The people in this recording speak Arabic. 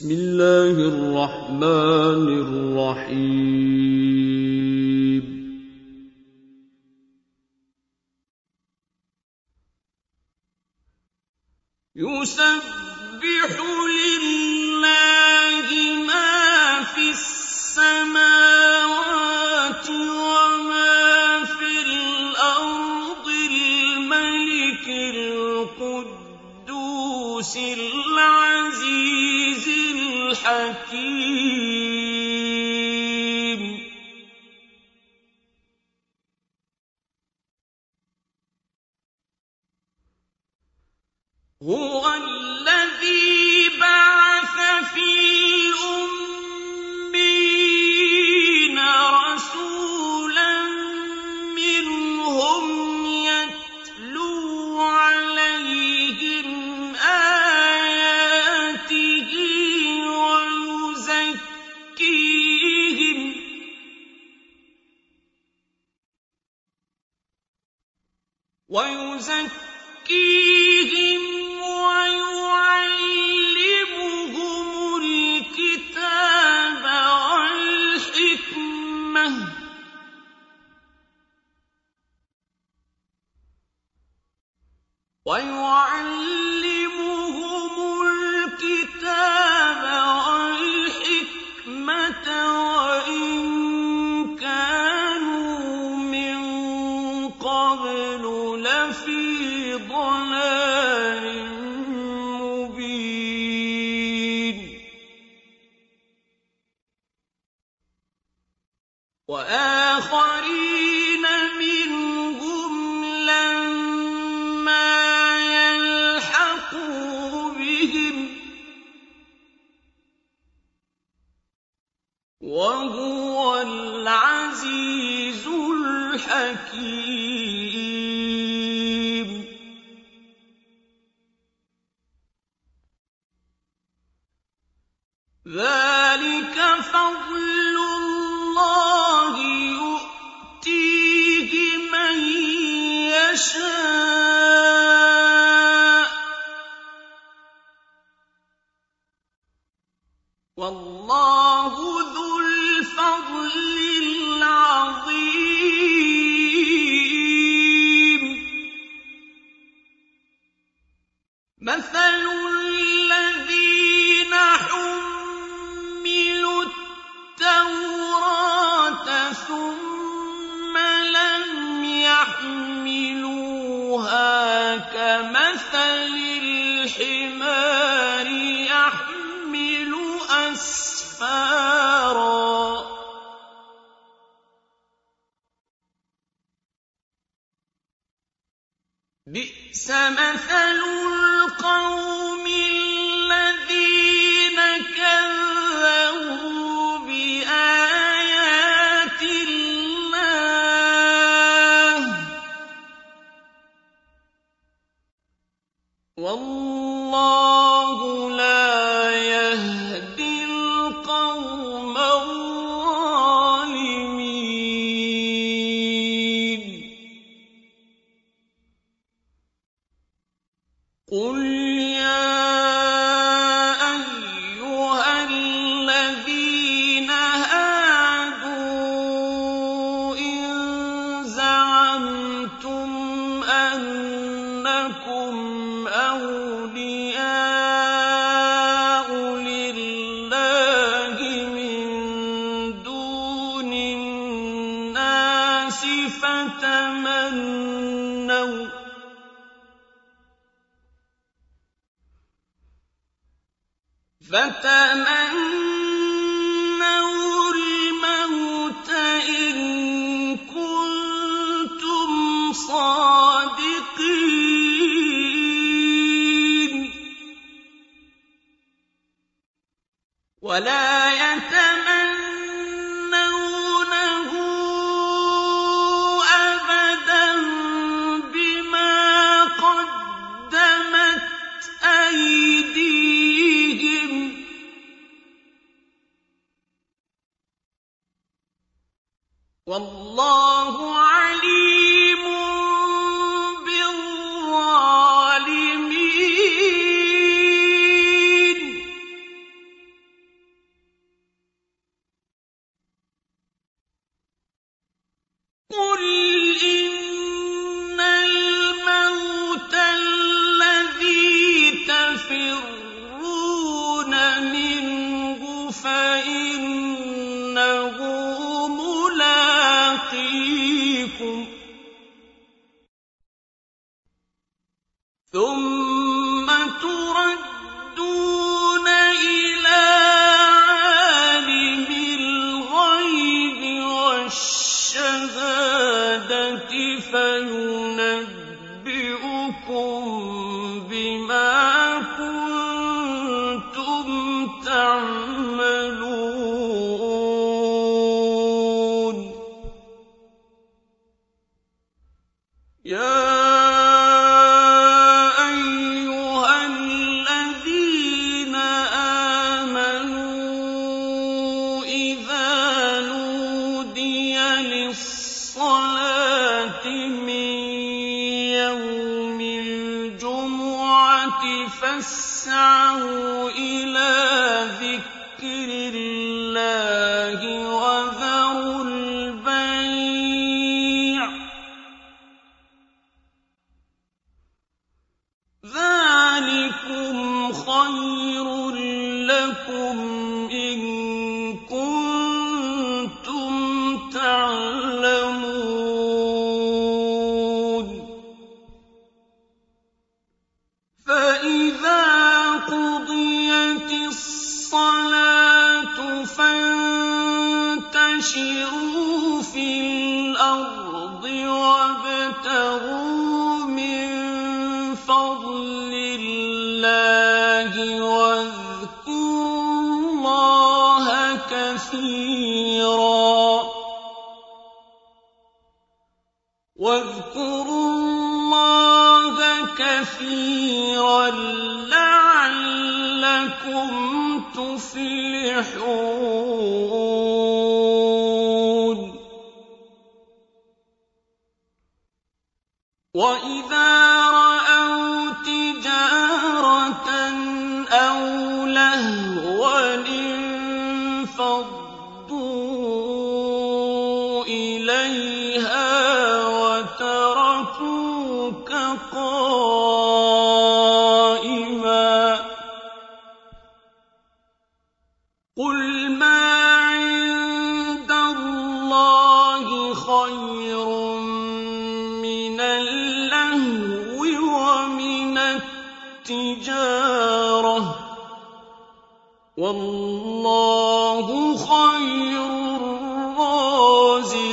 بسم الله الرحمن الرحيم. يسبح لله ما في السماوات وما في الأرض الملك القدوس العزيز. الحكيم. هو الذي بعث ويزكيهم ويعلمهم الكتاب والحكمة. ويعلمهم وآخرين منهم لما يلحقوا بهم وهو العزيز الحكيم. ذلك فضل يشاء. والله ذو الفضل العظيم. بئس مثل القوم الناس فتمنوا فتمنوا الموت إن كنتم صادقين. ولا وَاللَّهُ عَلِيمٌ بِالظَّالِمِينَ. فَيُنَبِّئُكُم بِمَا كُنتُمْ تَعْمَلُونَ. الْجُمُعَةِ فَاسْعَوْا إِلَىٰ ذِكْرِ اللَّهِ وَذَرُوا الْبَيْعَ ۚ. ذَٰلِكُمْ خَيْرٌ لَّكُمْ فَانتَشِرُوا فِي الْأَرْضِ مِن فَضْلِ اللَّهِ وَاذْكُرُوا اللَّهَ كَثِيرًا لَّعَلَّكُمْ تُفْلِحُونَ وَإِذَا التِّجَارَةِ ۚ وَاللَّهُ خَيْرُ الرَّازِقِينَ.